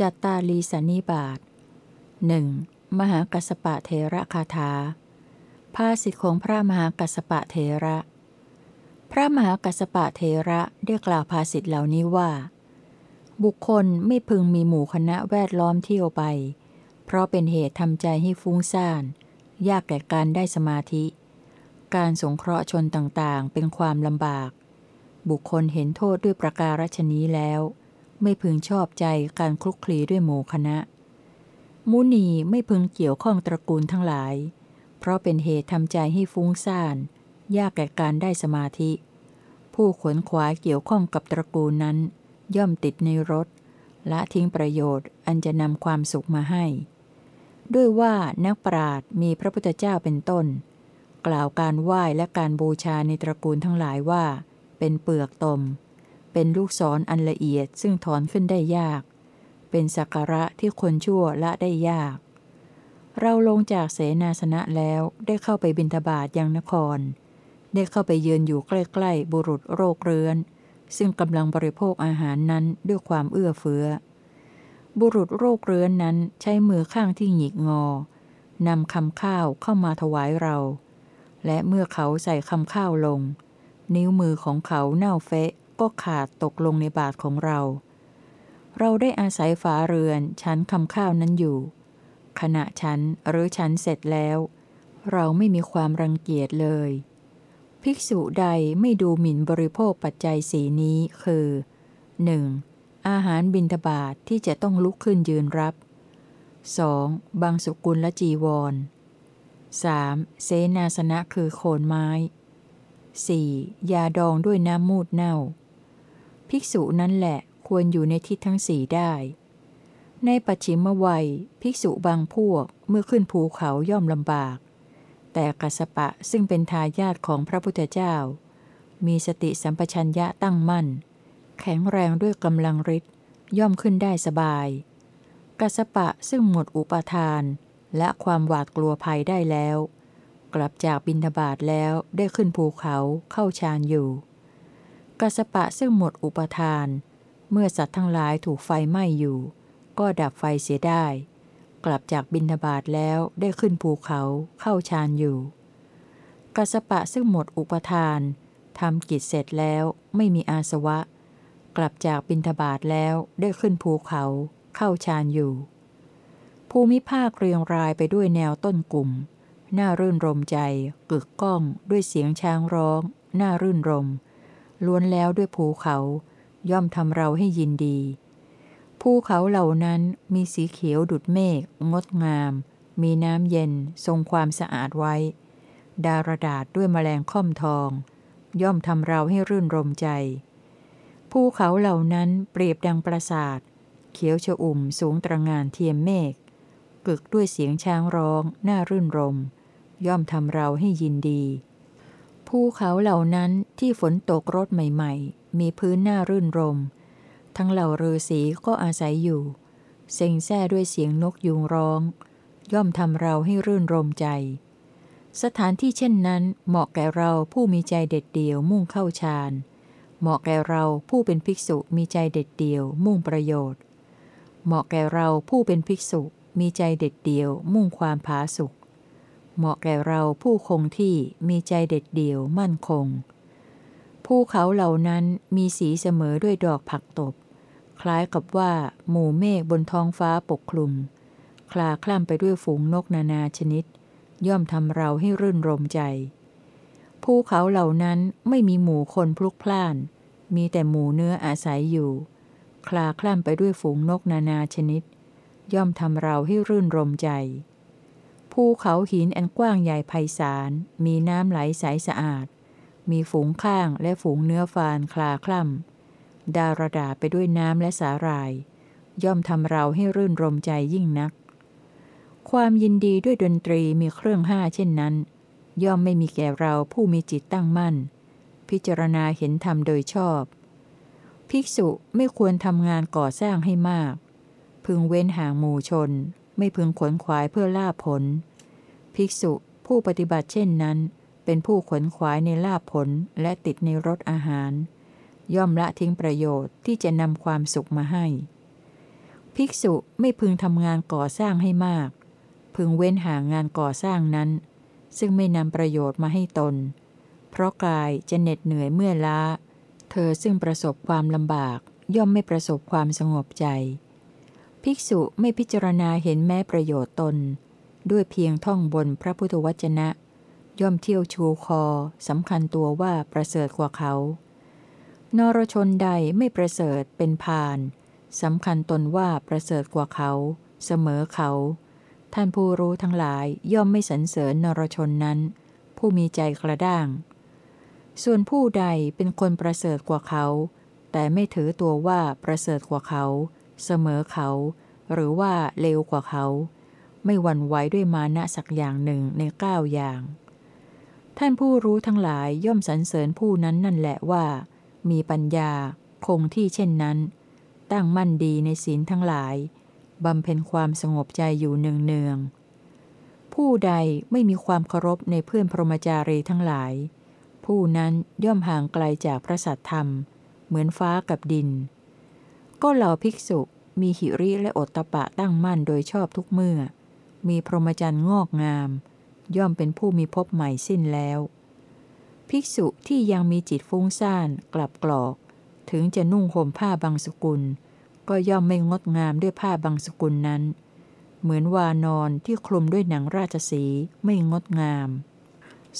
จัตตาลีสนิบาตหนึ่งมหากัสปะเทระคาถา ภาสิทธิของพระมหากัสปะเทระ พระมหากัสปะเทระได้กล่าวภาสิทธิเหล่านี้ว่า บุคคลไม่พึงมีหมู่คณะแวดล้อมเที่ยวไป เพราะเป็นเหตุทำใจให้ฟุ้งซ่าน ยากแก่การได้สมาธิ การสงเคราะห์ชนต่างๆ เป็นความลำบาก บุคคลเห็นโทษด้วยประการฉนี้แล้ว ไม่พึงชอบใจการคลุกคลีด้วยหมู่คณะ มุนีไม่พึงเกี่ยวข้องตระกูลทั้งหลาย เพราะเป็นเหตุทำใจให้ฟุ้งซ่าน ยากแก่การได้สมาธิ ผู้ขวนขวายเกี่ยวข้องกับตระกูลนั้น ย่อมติดในรถละทิ้งประโยชน์อันจะนำความสุขมาให้ ด้วยว่านักปราดมีพระพุทธเจ้าเป็นต้น กล่าวการไหว้และการบูชาในตระกูลทั้งหลายว่า เป็นเปลือกตม เป็นลูกศรออันละเอียดซึ่งถอนขึ้นได้ยาก เป็นสักการะที่คนชั่วละได้ยาก เราลงจากเสนาสนะแล้วได้เข้าไปบิณฑบาตยังนคร ได้เข้าไปเยือนอยู่ใกล้ๆบุรุษโรคเรื้อน ซึ่งกำลังบริโภคอาหารนั้นด้วยความเอื้อเฟื้อ บุรุษโรคเรื้อนนั้นใช้มือข้างที่หงิกงอนำคำข้าวเข้ามาถวายเรา และเมื่อเขาใส่คำข้าวลง นิ้วมือของเขาเน่าเฟะ ก็ขาดตกลงในบาทของเรา เราได้อาศัยฝาเรือนชั้นคำข้าวนั้นอยู่ ขณะฉันหรือฉันเสร็จแล้ว เราไม่มีความรังเกียจเลย ภิกษุใดไม่ดูหมิ่นบริโภคปัจจัยสีนี้คือ 1. อาหารบิณฑบาตทที่จะต้องลุกขึ้นยืนรับ 2. บางสุกุลและจีวร 3. เสนาสนะคือโคนไม้ 4. ยาดองด้วยน้ำมูดเน่า ภิกษุนั้นแหละควรอยู่ในทิศทั้งสี่ได้ ในปัจฉิมวัย ภิกษุบางพวกเมื่อขึ้นภูเขาย่อมลำบาก แต่กัสปะซึ่งเป็นทายาทของพระพุทธเจ้า มีสติสัมปชัญญะตั้งมั่น แข็งแรงด้วยกำลังฤทธิ์ย่อมขึ้นได้สบาย กัสปะซึ่งหมดอุปทาน และความหวาดกลัวภัยได้แล้ว กลับจากบินทบาทแล้วได้ขึ้นภูเขาเข้าฌานอยู่ กัสปะซึ่งหมดอุปทาน เมื่อสัตว์ทั้งหลายถูกไฟไหม้อยู่ ก็ดับไฟเสียได้ กลับจากบินทบาทแล้วได้ขึ้นภูเขาเข้าฌานอยู่ กัสปะซึ่งหมดอุปทานทำกิจเสร็จแล้วไม่มีอาสวะ กลับจากบินทบาทแล้วได้ขึ้นภูเขาเข้าฌานอยู่ ภูมิภาคเรียงรายไปด้วยแนวต้นกลุ่ม น่ารื่นรมใจ กึกก้องด้วยเสียงช้างร้อง น่ารื่นรม ล้วนแล้วด้วยภูเขา ย่อมทำเราให้ยินดี ภูเขาเหล่านั้นมีสีเขียวดุดเมฆงดงาม มีน้ำเย็นทรงความสะอาดไว้ ดารดาษด้วยแมลงค่อมทอง ย่อมทำเราให้รื่นรมใจ ภูเขาเหล่านั้นเปรียบดังปราสาท เขียวชอุ่มสูงตระงานเทียมเมฆกึกด้วยเสียงช้างร้อง น่ารื่นรม ย่อมทำเราให้ยินดี ภูเขาเหล่านั้นที่ฝนตกรถใหม่ ๆ มีพื้นหน่ารื่นรม ทั้งเหล่าฤาษีก็อาศัยอยู่ เซ็งแซ่ด้วยเสียงนกยุงร้อง ย่อมทำเราให้รื่นรมใจ สถานที่เช่นนั้นเหมาะแก่เราผู้มีใจเด็ดเดี่ยวมุ่งเข้าฌาน เหมาะแก่เราผู้เป็นภิกษุมีใจเด็ดเดี่ยวมุ่งประโยชน์ เหมาะแก่เราผู้เป็นภิกษุมีใจเด็ดเดี่ยวมุ่งความผาสุก เหมาะแก่เราผู้คงที่มีใจเด็ดเดี่ยวมั่นคง ภูเขาเหล่านั้นมีสีเสมอด้วยดอกผักตบ คล้ายกับว่า หมู่เมฆบนท้องฟ้าปกคลุม คลาคล่ำไปด้วยฝูงนกนานาชนิด ย่อมทำเราให้รื่นรมใจ ภูเขาเหล่านั้นไม่มีหมู่คนพลุกพล่าน มีแต่หมู่เนื้ออาศัยอยู่ คลาคล่ำไปด้วยฝูงนกนานาชนิด ย่อมทำเราให้รื่นรมใจ ภูเขาหินอันกว้างใหญ่ไพศาล มีน้ำไหลใสสะอาด มีฝูงข้างและฝูงเนื้อฟานคลาคล่ำ ดารดาไปด้วยน้ำและสาหร่าย ย่อมทำเราให้รื่นรมใจยิ่งนัก ความยินดีด้วยดนตรีมีเครื่องห้าเช่นนั้น ย่อมไม่มีแก่เราผู้มีจิตตั้งมั่น พิจารณาเห็นธรรมโดยชอบ ภิกษุไม่ควรทำงานก่อสร้างให้มาก พึงเว้นห่างหมู่ชน ไม่พึงขนขวายเพื่อลาภผล ภิกษุผู้ปฏิบัติเช่นนั้น เป็นผู้ขนขวายในลาภผลและติดในรสอาหาร ย่อมละทิ้งประโยชน์ที่จะนำความสุขมาให้ ภิกษุไม่พึงทำงานก่อสร้างให้มาก พึงเว้นห่างานก่อสร้างนั้น ซึ่งไม่นำประโยชน์มาให้ตน เพราะกายจะเหน็ดเหนื่อยเมื่อล้า เธอซึ่งประสบความลำบากย่อมไม่ประสบความสงบใจ ภิกษุไม่พิจารณาเห็นแม้ประโยชน์ตน ด้วยเพียงท่องบนพระพุทธวจนะ ย่อมเที่ยวชูคอสำคัญตัวว่าประเสริฐกว่าเขา นรชนใดไม่ประเสริฐเป็นพานสำคัญตนว่าประเสริฐกว่าเขา เสมอเขา ท่านผู้รู้ทั้งหลายย่อมไม่สรรเสริญนรชนนั้น ผู้มีใจกระด้าง ส่วนผู้ใดเป็นคนประเสริฐกว่าเขา แต่ไม่ถือตัวว่าประเสริฐกว่าเขา เสมอเขา หรือว่าเลวกว่าเขา ไม่หวั่นไหวด้วยมานะสักอย่างหนึ่งในเก้าอย่าง ท่านผู้รู้ทั้งหลายย่อมสรรเสริญผู้นั้นนั่นแหละว่า มีปัญญา คงที่เช่นนั้น ตั้งมั่นดีในศีลทั้งหลายบำเพ็ญความสงบใจอยู่เนืองเนืองผู้ใดไม่มีความเคารพในเพื่อนพรหมจารีทั้งหลาย ผู้นั้นย่อมห่างไกลจากพระสัตธรรม เหมือนฟ้ากับดิน ก็เหล่าภิกษุมีหิริและอดตะปะตั้งมั่นโดยชอบทุกเมื่อ มีพรหมจรรย์งอกงาม ย่อมเป็นผู้มีพบใหม่สิ้นแล้ว ภิกษุที่ยังมีจิตฟุ้งซ่านกลับกรอก ถึงจะนุ่งห่มผ้าบางสกุล ก็ย่อมไม่งดงามด้วยผ้าบางสกุลนั้น เหมือนวานอนที่คลุมด้วยหนังราชสีไม่งดงาม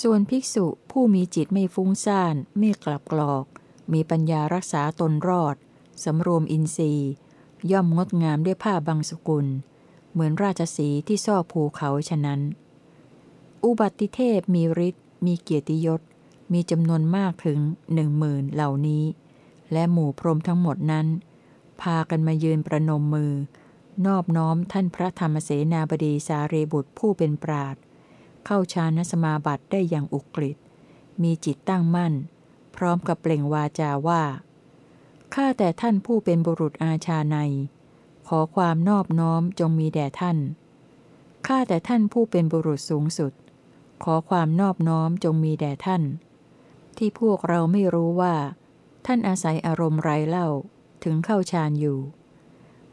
ส่วนภิกษุผู้มีจิตไม่ฟุ้งซ่านไม่กลับกรอก มีปัญญารักษาตนรอด สำรวมอินทรีย์ ย่อมงดงามด้วยผ้าบางสกุล เหมือนราชสีที่ซ่อภูเขาฉะนั้น อุบัติเทพมีฤทธิ์มีเกียรติยศ มีจำนวนมากถึงหนึ่งหมื่นเหล่านี้ และหมู่พรหมทั้งหมดนั้น พากันมายืนประนมมือ นอบน้อมท่านพระธรรมเสนาบดีสารีบุตรผู้เป็นปราดเข้าฌานสมาบัติได้อย่างอุกฤษมีจิตตั้งมั่น พร้อมกับเปล่งวาจาว่า ข้าแต่ท่านผู้เป็นบุรุษอาชาใน ขอความนอบน้อมจงมีแด่ท่าน ข้าแต่ท่านผู้เป็นบุรุษสูงสุด ขอความนอบน้อมจงมีแด่ท่าน ที่พวกเราไม่รู้ว่า ท่านอาศัยอารมณ์ไรเล่าถึงเข้าฌานอยู่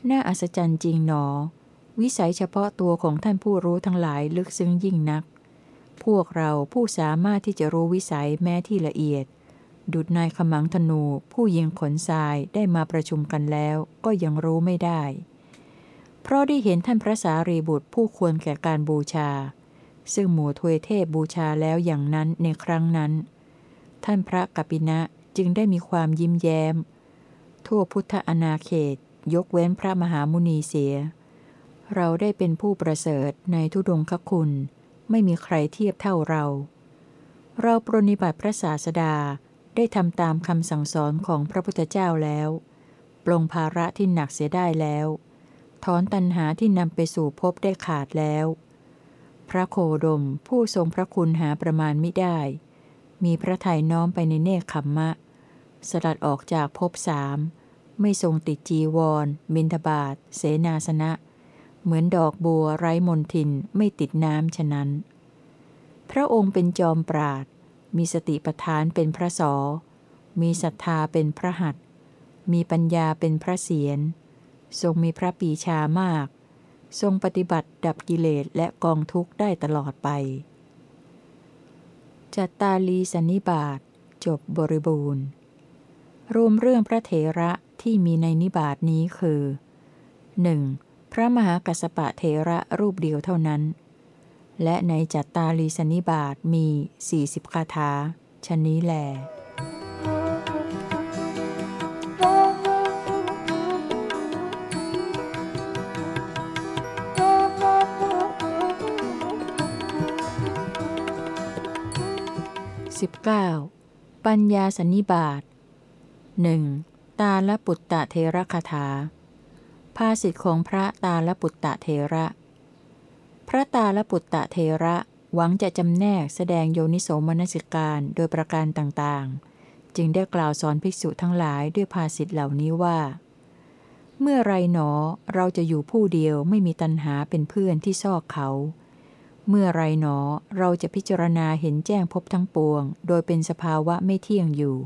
น่าอัศจรรย์จริงหนอ วิสัยเฉพาะตัวของท่านผู้รู้ทั้งหลายลึกซึ้งยิ่งนัก พวกเราผู้สามารถที่จะรู้วิสัยแม้ที่ละเอียด ดุดนายขมังธนูผู้ยิงขนทรายได้มาประชุมกันแล้วก็ยังรู้ไม่ได้ เพราะได้เห็นท่านพระสารีบุตรผู้ควรแก่การบูชา ซึ่งหมู่ทวยเทพบูชาแล้วอย่างนั้นในครั้งนั้น ท่านพระกัปปินะจึงได้มีความยิ้มแย้ม ทั่วพุทธอนาเขต ยกเว้นพระมหามุนีเสีย เราได้เป็นผู้ประเสริฐในทุดงคคุณ ไม่มีใครเทียบเท่าเรา เราปรนิบัติพระศาสดา ได้ทำตามคำสั่งสอนของพระพุทธเจ้าแล้ว ปลงภาระที่หนักเสียได้แล้ว ถอนตัณหาที่นำไปสู่ภพได้ขาดแล้ว พระโคดมผู้ทรงพระคุณหาประมาณไม่ได้ มีพระทัยน้อมไปในเนคขมมะ สลัดออกจากภพสามไม่ทรงติดจีวร บินทบาท เสนาสนะ เหมือนดอกบัวไร้มนทินไม่ติดน้ำฉะนั้น พระองค์เป็นจอมปราด มีสติปทานเป็นพระสอ มีศรัทธาเป็นพระหัตมีปัญญาเป็นพระเศียร ทรงมีพระปีชามาก ทรงปฏิบัติดับกิเลสและกองทุกข์ได้ตลอดไป จัตตาลีสันิบาตจบบริบูรณ์ รวมเรื่องพระเถระที่มีในนิบาตนี้คือ 1. พระมหากัสปะเถระรูปเดียวเท่านั้น และในจัตตาลีสนิบาตมี 40 คาถาชนนี้แหล19ปัญญาสันนิบาตหนึ่งตาลปุตตะเทระคาถา ภาสิทธิของพระตาลปุตตะเทระ พระตาลปุตตะเทระหวังจะจำแนกแสดงโยนิโสมนสิการโดยประการต่างๆ จึงได้กล่าวสอนภิกษุทั้งหลายด้วยภาสิทธิเหล่านี้ว่า เมื่อไรหนอเราจะอยู่ผู้เดียวไม่มีตัณหาเป็นเพื่อนที่ซอกเขา เมื่อไรหนอเราจะพิจารณาเห็นแจ้งพบทั้งปวง โดยเป็นสภาวะไม่เที่ยงอยู่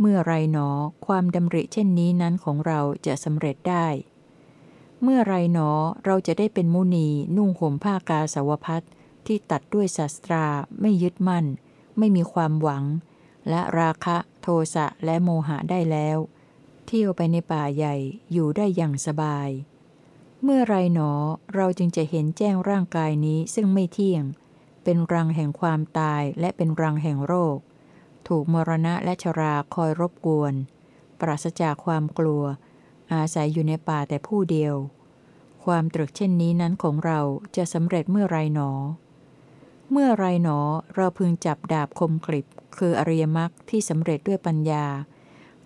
เมื่อไรหนอความดำริเช่นนี้นั้นของเราจะสำเร็จได้ เมื่อไรหนอเราจะได้เป็นมุนีนุ่งห่มผ้ากาสาวพัดที่ตัดด้วยศาสตราไม่ยึดมั่น ไม่มีความหวัง และราคะโทสะและโมหะได้แล้ว เที่ยวไปในป่าใหญ่อยู่ได้อย่างสบาย เมื่อไรหนอเราจึงจะเห็นแจ้งร่างกายนี้ซึ่งไม่เที่ยง เป็นรังแห่งความตายและเป็นรังแห่งโรค ถูกมรณะและชราคอยรบกวน ปราศจากความกลัว อาศัยอยู่ในป่าแต่ผู้เดียว ความตรึกเช่นนี้นั้นของเราจะสำเร็จเมื่อไรหนอ เมื่อไรหนอเราพึงจับดาบคมกริบ คืออริยมรรคที่สำเร็จด้วยปัญญา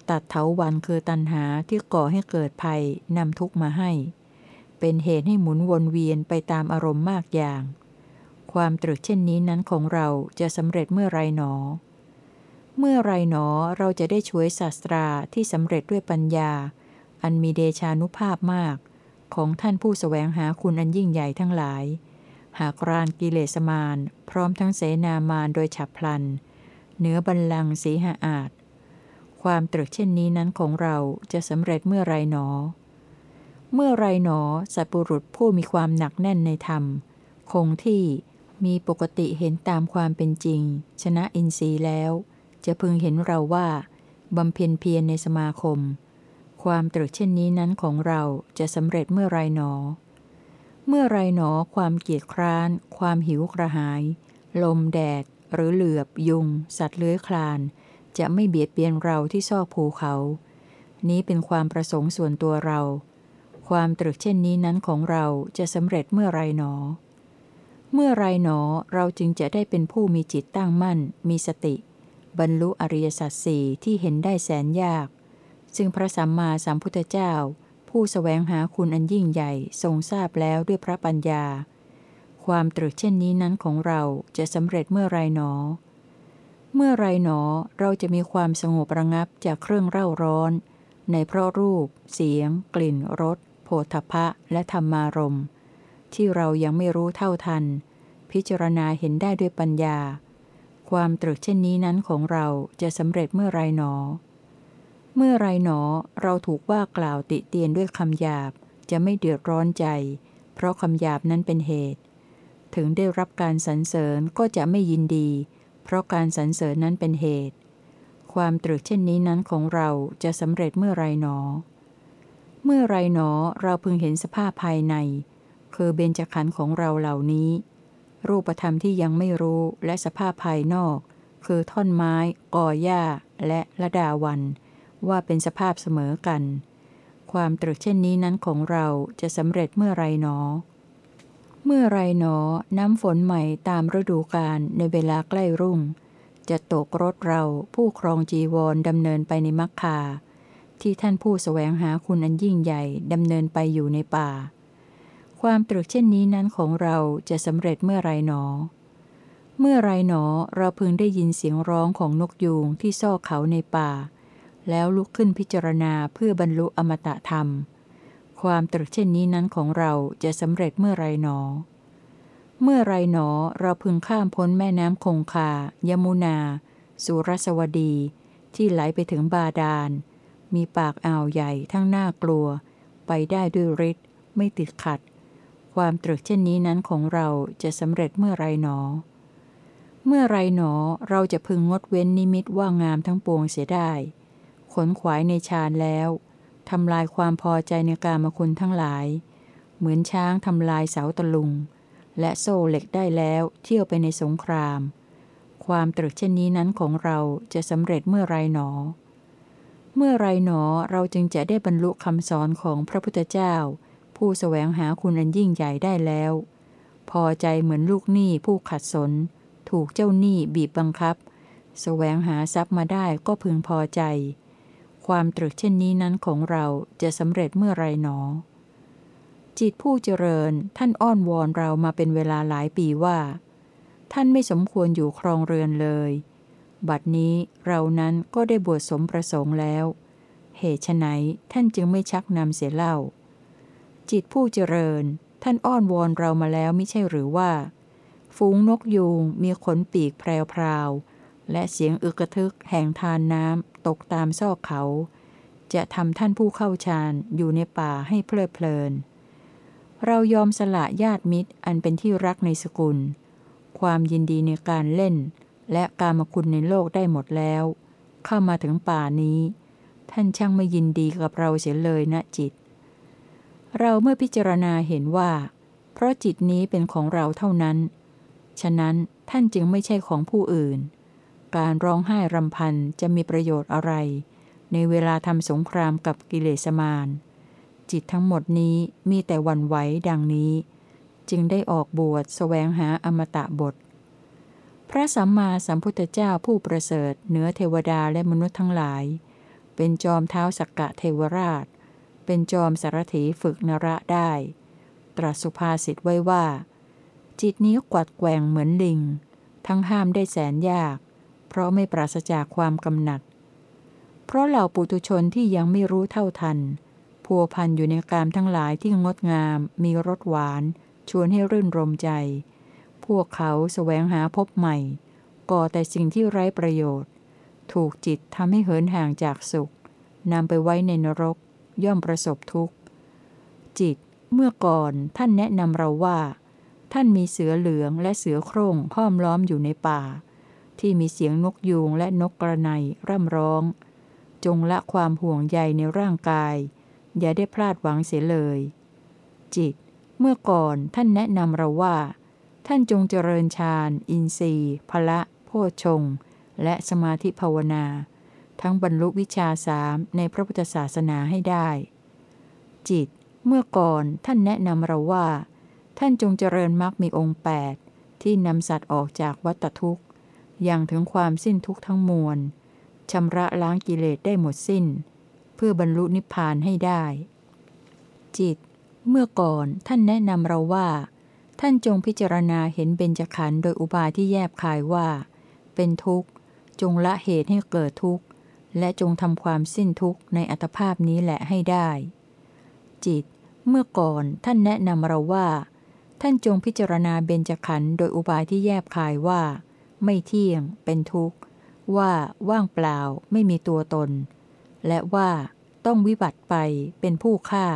ตัดเถาวันคือตันหาที่ก่อให้เกิดภัยนำทุกมาให้ เป็นเหตุให้หมุนวนเวียนไปตามอารมณ์มากอย่าง ความตรึกเช่นนี้นั้นของเราจะสำเร็จเมื่อไรหนอเมื่อไรหนอเราจะได้ช่วยศาสตราที่สำเร็จด้วยปัญญา อันมีเดชานุภาพมาก ของท่านผู้สแสวงหาคุณอันยิ่งใหญ่ทั้งหลาย หากรานกิเลสมารพร้อมทั้งเสนามารโดยฉับพลัน เหนือบันลังก์สีหาอาจ ความตรึกเช่นนี้นั้นของเราจะสำเร็จเมื่อไรหนอ เมื่อไรหนอสัตบุรุษผู้มีความหนักแน่นในธรรม คงที่มีปกติเห็นตามความเป็นจริง ชนะอินทรีย์แล้ว จะพึงเห็นเราว่าบำเพ็ญเพียรในสมาคม ความตรึกเช่นนี้นั้นของเราจะสำเร็จเมื่อไรหนอ เมื่อไรหนอความเกียจคร้าน ความหิวกระหาย ลมแดด หรือเหลือบ ยุง สัตว์เลื้อยคลาน จะไม่เบียดเบียนเราที่ซอกภูเขา นี้เป็นความประสงค์ส่วนตัวเรา ความตรึกเช่นนี้นั้นของเราจะสำเร็จเมื่อไรหนอ เมื่อไรหนอเราจึงจะได้เป็นผู้มีจิตตั้งมั่น มีสติ บรรลุอริยสัจสี่ที่เห็นได้แสนยาก ซึ่งพระสัมมาสัมพุทธเจ้า ผู้สแสวงหาคุณอันยิ่งใหญ่ทรงทราบแล้วด้วยพระปัญญา ความตรึกเช่นนี้นั้นของเราจะสำเร็จเมื่อไรหนอ เมื่อไรหนอเราจะมีความสงบระงับจากเครื่องเร่าร้อน ในเพราะรูป เสียง กลิ่นรสโผฏฐะและธรรมารมณ์ที่เรายังไม่รู้เท่าทัน พิจารณาเห็นได้ด้วยปัญญา ความตรึกเช่นนี้นั้นของเราจะสำเร็จเมื่อไรหนอ เมื่อไรหนอเราถูกว่ากล่าวติเตียนด้วยคำหยาบ จะไม่เดือดร้อนใจ เพราะคำหยาบนั้นเป็นเหตุ ถึงได้รับการสรรเสริญก็จะไม่ยินดี เพราะการสรรเสริญนั้นเป็นเหตุ ความตรึกเช่นนี้นั้นของเราจะสำเร็จเมื่อไรหนอ เมื่อไรหนอเราพึงเห็นสภาพภายใน คือเบญจขันธ์ของเราเหล่านี้ รูปธรรมที่ยังไม่รู้และสภาพภายนอก คือท่อนไม้กอหญ้าและละดาวัน ว่าเป็นสภาพเสมอกัน ความตรึกเช่นนี้นั้นของเราจะสำเร็จเมื่อไรหนอ เมื่อไรหนอ น้ำฝนใหม่ตามฤดูกาลในเวลาใกล้รุ่ง จะตกรถเราผู้ครองจีวรดำเนินไปในมักคา ที่ท่านผู้สแสวงหาคุณอันยิ่งใหญ่ดำเนินไปอยู่ในป่า ความตรึกเช่นนี้นั้นของเราจะสำเร็จเมื่อไรหนอเมื่อไรหนอเราพึงได้ยินเสียงร้องของนกยูงที่ซอกเขาในป่า แล้วลุกขึ้นพิจารณาเพื่อบรรลุอมตะธรรม ความตรึกเช่นนี้นั้นของเราจะสำเร็จเมื่อไรหนอ เมื่อไรหนอเราพึงข้ามพ้นแม่น้ำคงคา ยมุนา สุรสวดี ที่ไหลไปถึงบาดาล มีปากอ่าวใหญ่ทั้งน่ากลัว ไปได้ด้วยฤทธิ์ไม่ติดขัด ความตรึกเช่นนี้นั้นของเราจะสำเร็จเมื่อไรหนอเมื่อไรหนอเราจะพึงงดเว้นนิมิตว่างามทั้งปวงเสียได้ ขนขวายในฌานแล้วทำลายความพอใจในกามคุณทั้งหลาย เหมือนช้างทำลายเสาตะลุง และโซ่เหล็กได้แล้วเที่ยวไปในสงคราม ความตรึกเช่นนี้นั้นของเราจะสำเร็จเมื่อไรหนอ เมื่อไรหนอเราจึงจะได้บรรลุคำสอนของพระพุทธเจ้า ผู้สแสวงหาคุณอันยิ่งใหญ่ได้แล้ว พอใจเหมือนลูกหนี้ผู้ขัดสน ถูกเจ้าหนี้บีบบังคับแสวงหาทรัพย์มาได้ก็พึงพอใจ ความตรึกเช่นนี้นั้นของเราจะสำเร็จเมื่อไรหนอ จิตผู้เจริญท่านอ้อนวอนเรามาเป็นเวลาหลายปีว่า ท่านไม่สมควรอยู่ครองเรือนเลย บัดนี้เรานั้นก็ได้บวชสมประสงค์แล้ว เหตุไนท่านจึงไม่ชักนำเสียเล่า จิตผู้เจริญ ท่านอ้อนวอนเรามาแล้วไม่ใช่หรือว่า ฝูงนกยูงมีขนปีกแพรว และเสียงอึกกระทึกแห่งทานน้ำตกตามซอกเขา จะทำท่านผู้เข้าฌานอยู่ในป่าให้เพลิดเพลิน เรายอมสละญาติมิตรอันเป็นที่รักในสกุล ความยินดีในการเล่น และการมคุณในโลกได้หมดแล้ว เข้ามาถึงป่านี้ ท่านช่างไม่ยินดีกับเราเสียเลยนะจิต เราเมื่อพิจารณาเห็นว่า เพราะจิตนี้เป็นของเราเท่านั้น ฉะนั้นท่านจึงไม่ใช่ของผู้อื่น การร้องไห้รำพันจะมีประโยชน์อะไร ในเวลาทำสงครามกับกิเลสมารจิตทั้งหมดนี้มีแต่วันไหวดังนี้ จึงได้ออกบวชแสวงหาอมตะบท พระสัมมาสัมพุทธเจ้าผู้ประเสริฐเหนือเทวดาและมนุษย์ทั้งหลาย เป็นจอมเท้าสักกะเทวราช เป็นจอมสารถีฝึกนระได้ ตรัสสุภาษิตไว้ว่า จิตนี้กวัดแกว่งเหมือนลิง ทั้งห้ามได้แสนยาก เพราะไม่ปราศจากความกำหนัด เพราะเหล่าปุตุชนที่ยังไม่รู้เท่าทัน พัวพันอยู่ในกามทั้งหลายที่งดงาม มีรสหวาน ชวนให้รื่นรมใจ พวกเขาแสวงหาพบใหม่ ก่อแต่สิ่งที่ไร้ประโยชน์ ถูกจิตทำให้เหินห่างจากสุขนำไปไว้ในนรก ย่อมประสบทุกข์ จิตเมื่อก่อนท่านแนะนำเราว่า ท่านมีเสือเหลืองและเสือโคร่งห้อมล้อมอยู่ในป่า ที่มีเสียงนกยูงและนกกระไนร่ำร้อง จงละความห่วงใยในร่างกาย อย่าได้พลาดหวังเสียเลย จิต เมื่อก่อนท่านแนะนำเราว่า ท่านจงเจริญฌานอินทรีย์พละโพชง และสมาธิภาวนา ทั้งบรรลุวิชาสามในพระพุทธศาสนาให้ได้ จิต เมื่อก่อนท่านแนะนำเราว่า ท่านจงเจริญมรรคมีองค์ 8 ที่นำสัตว์ออกจากวัฏทุกข์ ย่างถึงความสิ้นทุกข์ทั้งมวลชำระล้างกิเลสได้หมดสิ้น เพื่อบรรลุนิพพานให้ได้ จิต เมื่อก่อนท่านแนะนำเราว่า ท่านจงพิจารณาเห็นเบญจขันธ์โดยอุบายที่แยบคายว่า เป็นทุกข์ จงละเหตุให้เกิดทุกข์ และจงทำความสิ้นทุกข์ในอัตภาพนี้แหละให้ได้ จิต เมื่อก่อนท่านแนะนำเราว่า ท่านจงพิจารณาเบญจขันธ์โดยอุบายที่แยบคายว่า ไม่เที่ยง เป็นทุกข์ ว่าว่างเปล่าไม่มีตัวตน และว่าต้องวิบัติไปเป็นผู้ฆ่า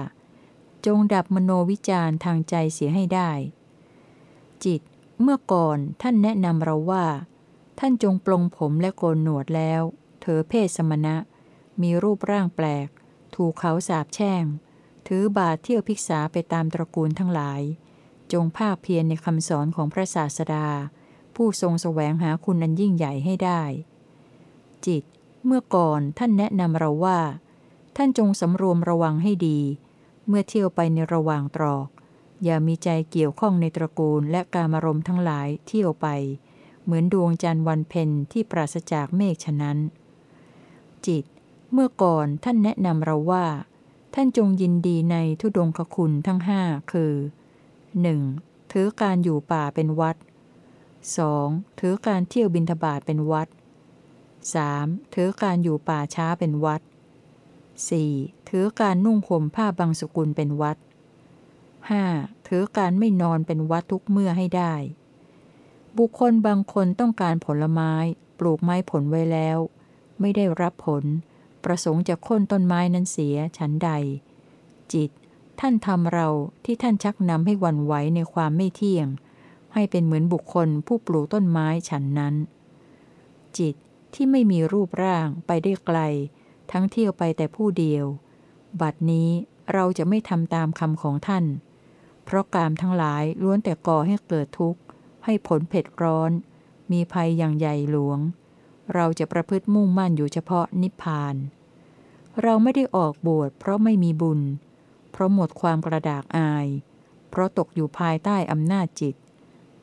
จงดับมโนวิจารทางใจเสียให้ได้ จิตเมื่อก่อนท่านแนะนำเราว่า ท่านจงปลงผมและโกนหนวดแล้ว เธอเพศสมณะ มีรูปร่างแปลก ถูกเขาสาบแช่ง ถือบาทเที่ยวพิกษาไปตามตระกูลทั้งหลาย จงภาคเพียรในคำสอนของพระศาสดา ผู้ทรงแสวงหาคุณอันยิ่งใหญ่ให้ได้ จิต เมื่อก่อนท่านแนะนำเราว่า ท่านจงสำรวมระวังให้ดี เมื่อเที่ยวไปในระหว่างตรอก อย่ามีใจเกี่ยวข้องในตระกูลและการมารมทั้งหลายเที่ยวไป เหมือนดวงจันทร์วันเพ็ญที่ปราศจากเมฆฉะนั้น จิต เมื่อก่อนท่านแนะนำเราว่า ท่านจงยินดีในทุดงคคุณทั้งห้าคือ 1. ถือการอยู่ป่าเป็นวัด 2. ถือการเที่ยวบินทบาทเป็นวัด 3. ถือการอยู่ป่าช้าเป็นวัด 4. ถือการนุ่งห่มผ้าบางสกุลเป็นวัด 5. ถือการไม่นอนเป็นวัดทุกเมื่อให้ได้ บุคคลบางคนต้องการผลไม้ ปลูกไม้ผลไว้แล้ว ไม่ได้รับผล ประสงค์จะค้นต้นไม้นั้นเสียฉันใด จิต ท่านทำเราที่ท่านชักนำให้วันไหวในความไม่เที่ยง ให้เป็นเหมือนบุคคลผู้ปลูกต้นไม้ฉันนั้น จิตที่ไม่มีรูปร่างไปได้ไกล ทั้งเที่ยวไปแต่ผู้เดียว บัดนี้เราจะไม่ทำตามคำของท่าน เพราะกามทั้งหลายล้วนแต่ก่อให้เกิดทุกข์ ให้ผลเผ็ดร้อน มีภัยอย่างใหญ่หลวง เราจะประพฤติมุ่งมั่นอยู่เฉพาะนิพพาน เราไม่ได้ออกบวชเพราะไม่มีบุญ เพราะหมดความกระดากอาย เพราะตกอยู่ภายใต้อำนาจจิต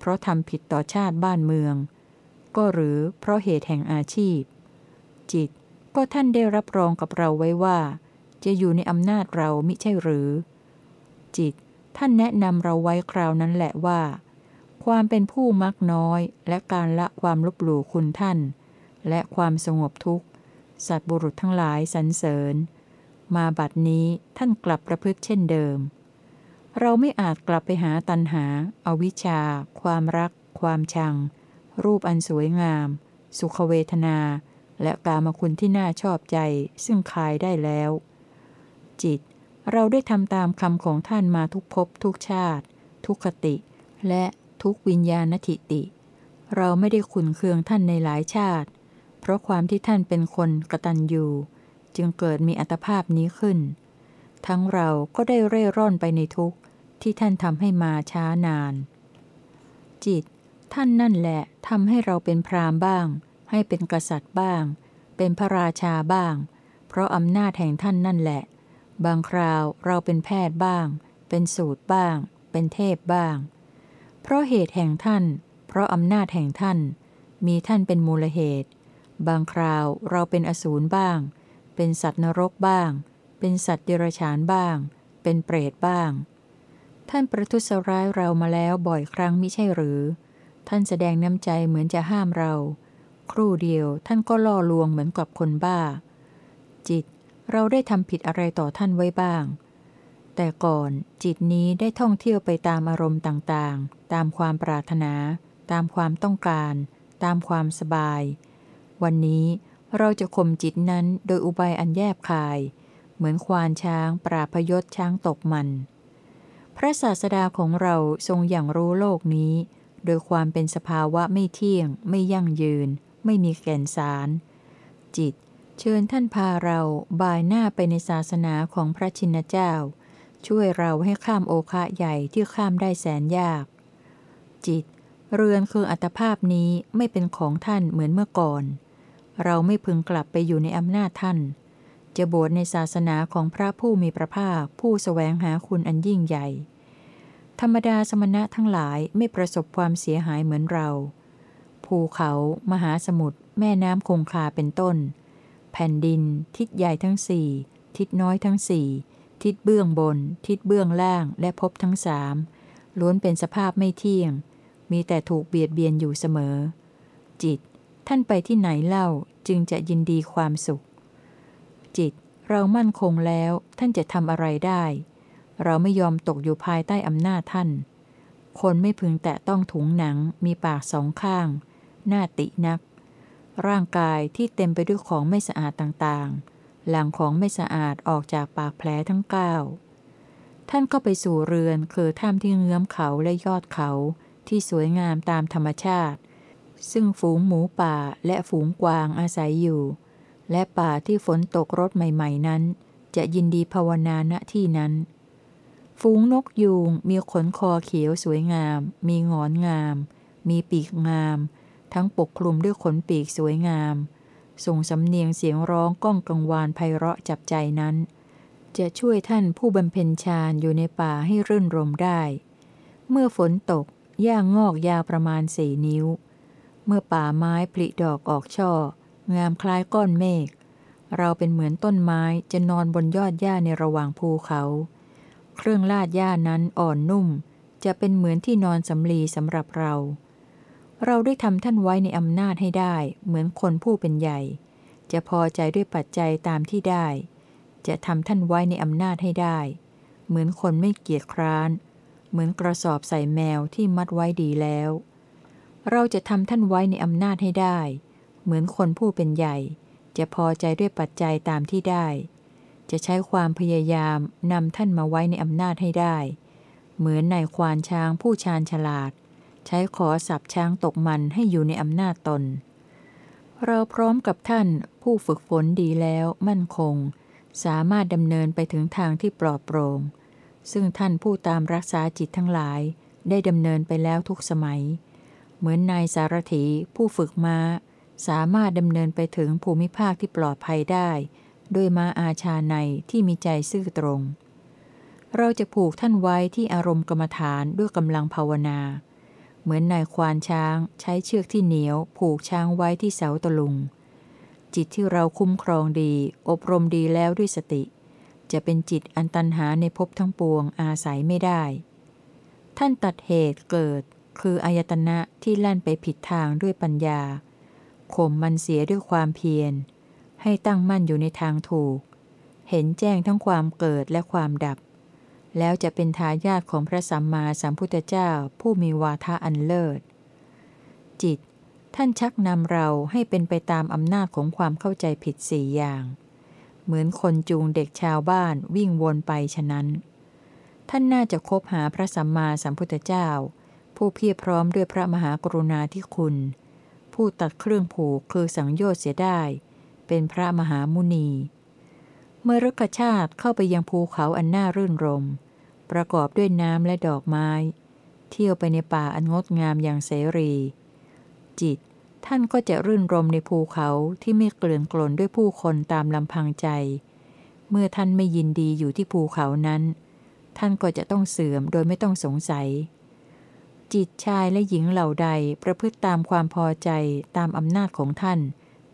เพราะทำผิดต่อชาติบ้านเมือง ก็หรือเพราะเหตุแห่งอาชีพ จิตก็ท่านได้รับรองกับเราไว้ว่า จะอยู่ในอำนาจเรามิใช่หรือ จิตท่านแนะนำเราไว้คราวนั้นแหละว่า ความเป็นผู้มักน้อย และการละความลบหลู่คุณท่าน และความสงบทุกข์ สัตว์บุรุษทั้งหลายสรรเสริญ มาบัดนี้ท่านกลับประพฤติเช่นเดิม เราไม่อาจกลับไปหาตันหา อาวิชชา ความรัก ความชัง รูปอันสวยงาม สุขเวทนา และกามคุณที่น่าชอบใจ ซึ่งคายได้แล้ว จิต เราได้ทำตามคำของท่านมาทุกภพทุกชาติ ทุกคติ และทุกวิญญาณทิติ เราไม่ได้ขุนเคืองท่านในหลายชาติ เพราะความที่ท่านเป็นคนกระตัญญูจึงเกิดมีอัตภาพนี้ขึ้น ทั้งเราก็ได้เร่ร่อนไปในทุกข ที่ท่านทำให้มาช้านาน จิต ท่านนั่นแหละทำให้เราเป็นพรามบ้าง ให้เป็นกษัตริย์บ้าง เป็นพระราชาบ้าง เพราะอำนาจแห่งท่านนั่นแหละ บางคราวเราเป็นแพทย์บ้าง เป็นสูตรบ้าง เป็นเทพบ้าง เพราะเหตุแห่งท่าน เพราะอำนาจแห่งท่าน มีท่านเป็นมูลเหตุ บางคราวเราเป็นอสูรบ้าง เป็นสัตว์นรกบ้าง เป็นสัตว์เดรัจฉานบ้าง เป็นเปรตบ้าง ท่านประทุษร้ายเรามาแล้วบ่อยครั้งมิใช่หรือ ท่านแสดงน้ำใจเหมือนจะห้ามเรา ครู่เดียวท่านก็ล่อลวงเหมือนกับคนบ้า จิตเราได้ทำผิดอะไรต่อท่านไว้บ้าง แต่ก่อนจิตนี้ได้ท่องเที่ยวไปตามอารมณ์ต่างๆ ตามความปรารถนา ตามความต้องการ ตามความสบาย วันนี้เราจะข่มจิตนั้นโดยอุบายอันแยบคาย เหมือนควานช้างปราพยศช้างตกมัน ระศาสดาของเราทรงอย่างรู้โลกนี้ โดยความเป็นสภาวะไม่เที่ยง ไม่ยั่งยืน ไม่มีแก่นสาร จิต เชิญท่านพาเราบายหน้าไปในศาสนาของพระชินเจ้า ช่วยเราให้ข้ามโอคะใหญ่ที่ข้ามได้แสนยาก จิต เรือนคืออัตภาพนี้ไม่เป็นของท่านเหมือนเมื่อก่อน เราไม่พึงกลับไปอยู่ในอำนาจท่านจะบวชในศาสนาของพระผู้มีพระภาคผู้สแสวงหาคุณอันยิ่งใหญ่ ธรรมดาสมณะทั้งหลายไม่ประสบความเสียหายเหมือนเรา ภูเขา มหาสมุทร แม่น้ำคงคาเป็นต้น แผ่นดิน ทิศใหญ่ทั้งสี่ ทิศน้อยทั้งสี่ ทิศเบื้องบน ทิศเบื้องล่าง และภพทั้งสาม ล้วนเป็นสภาพไม่เที่ยง มีแต่ถูกเบียดเบียนอยู่เสมอ จิต ท่านไปที่ไหนเล่าจึงจะยินดีความสุข จิต เรามั่นคงแล้ว ท่านจะทำอะไรได้ เราไม่ยอมตกอยู่ภายใต้อำนาจท่าน คนไม่พึงแตะต้องถุงหนัง มีปากสองข้าง หน้าตินัก ร่างกายที่เต็มไปด้วยของไม่สะอาดต่างๆ หลังของไม่สะอาดออกจากปากแผลทั้งเก้าท่านก็ไปสู่เรือนคือถ้ำที่เงื้อมเขาและยอดเขาที่สวยงามตามธรรมชาติ ซึ่งฝูงหมูป่าและฝูงกวางอาศัยอยู่ และป่าที่ฝนตกรถใหม่ ๆ นั้น จะยินดีภาวนาณที่นั้น ฝูงนกยูงมีขนคอเขียวสวยงาม มีงอนงาม มีปีกงาม ทั้งปกคลุมด้วยขนปีกสวยงาม ส่งสำเนียงเสียงร้องก้องกังวานไพเราะจับใจนั้น จะช่วยท่านผู้บำเพ็ญฌานอยู่ในป่าให้รื่นรมได้ เมื่อฝนตกหญ้างงอกยาวประมาณสี่นิ้ว เมื่อป่าไม้ผลิดอกออกช่อ งามคล้ายก้อนเมฆ เราเป็นเหมือนต้นไม้จะนอนบนยอดหญ้าในระหว่างภูเขา เครื่องลาดหญ้านั้นอ่อนนุ่ม จะเป็นเหมือนที่นอนสำลีสำหรับเรา เราได้ทำท่านไว้ในอำนาจให้ได้ เหมือนคนผู้เป็นใหญ่ จะพอใจด้วยปัจจัยตามที่ได้ จะทำท่านไว้ในอำนาจให้ได้ เหมือนคนไม่เกียจคร้าน เหมือนกระสอบใส่แมวที่มัดไว้ดีแล้ว เราจะทำท่านไว้ในอำนาจให้ได้ เหมือนคนผู้เป็นใหญ่ จะพอใจด้วยปัจจัยตามที่ได้ จะใช้ความพยายามนำท่านมาไว้ในอำนาจให้ได้ เหมือนนายควานช้างผู้ชาญฉลาด ใช้ขอสับช้างตกมันให้อยู่ในอำนาจตน เราพร้อมกับท่านผู้ฝึกฝนดีแล้วมั่นคง สามารถดำเนินไปถึงทางที่ปลอดโปร่งซึ่งท่านผู้ตามรักษาจิตทั้งหลายได้ดำเนินไปแล้วทุกสมัย เหมือนนายสารถีผู้ฝึกม้า สามารถดำเนินไปถึงภูมิภาคที่ปลอดภัยได้ ด้วยมาอาชาในที่มีใจซื่อตรง เราจะผูกท่านไว้ที่อารมณ์กรรมฐานด้วยกำลังภาวนา เหมือนนายควานช้างใช้เชือกที่เหนียว ผูกช้างไว้ที่เสาตะลุง จิตที่เราคุ้มครองดี อบรมดีแล้วด้วยสติ จะเป็นจิตอันตันหาในภพทั้งปวงอาศัยไม่ได้ ท่านตัดเหตุเกิด คืออายตนะที่แล่นไปผิดทางด้วยปัญญาข่มมันเสียด้วยความเพียร ให้ตั้งมั่นอยู่ในทางถูก เห็นแจ้งทั้งความเกิดและความดับ แล้วจะเป็นทายาทของพระสัมมาสัมพุทธเจ้าผู้มีวาทะอันเลิศ จิต ท่านชักนำเราให้เป็นไปตามอำนาจของความเข้าใจผิดสี่อย่าง เหมือนคนจูงเด็กชาวบ้านวิ่งวนไปฉะนั้น ท่านน่าจะคบหาพระสัมมาสัมพุทธเจ้า ผู้เพียรพร้อมด้วยพระมหากรุณาธิคุณ ผู้ตัดเครื่องผูกคือสังโยชน์เสียได้ เป็นพระมหามุนี เมื่อรักชาติเข้าไปยังภูเขาอันน่ารื่นรม ประกอบด้วยน้ำและดอกไม้ เที่ยวไปในป่าอันงดงามอย่างเสรี จิต ท่านก็จะรื่นรมในภูเขาที่ไม่เกลื่อนกลนด้วยผู้คนตามลำพังใจ เมื่อท่านไม่ยินดีอยู่ที่ภูเขานั้น ท่านก็จะต้องเสื่อมโดยไม่ต้องสงสัยจิตชายและหญิงเหล่าใดประพฤติตามความพอใจตามอำนาจของท่าน